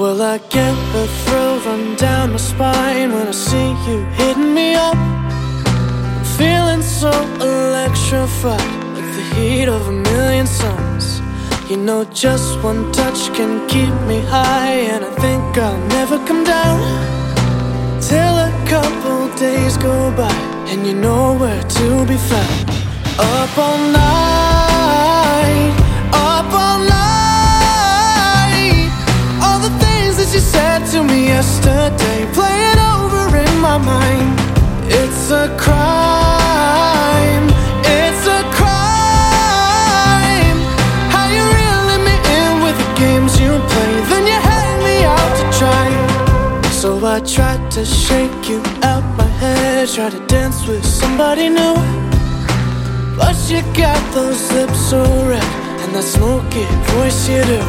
Well, I get the thrill run down my spine when I see you hitting me up. I'm feeling so electrified, like the heat of a million suns. You know, just one touch can keep me high, and I think I'll never come down till a couple days go by, and you know where to be found. Up all night, yesterday, playing over in my mind. It's a crime, it's a crime. How you reeling me in with the games you play, then you hang me out to dry. So I tried to shake you out my head, try to dance with somebody new. But you got those lips so red, and that smoky voice you do.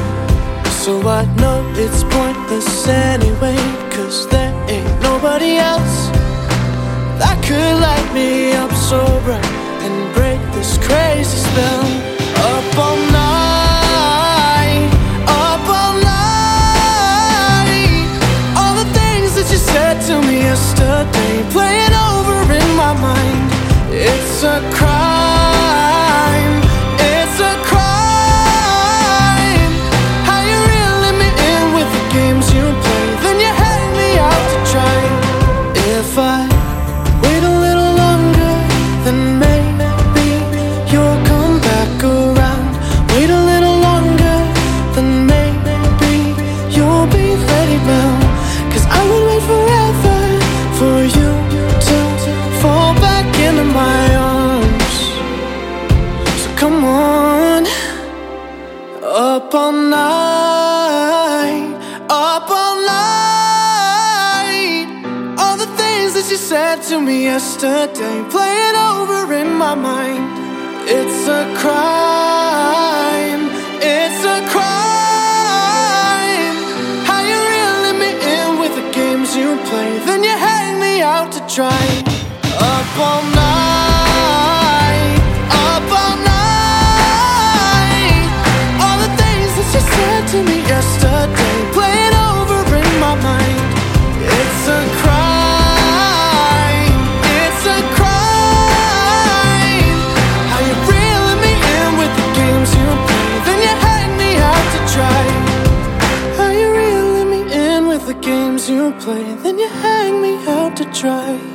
So I know it's pointless me up so bright and break this crazy spell. Up all night, up all night. All the things that you said to me yesterday, playing over in my mind. It's a crime, come on, up all night, up all night. All the things that you said to me yesterday, playing over in my mind. It's a crime, it's a crime. How you reeling me in with the games you play, then you hang me out to dry. Up all night, play, then you hang me out to dry.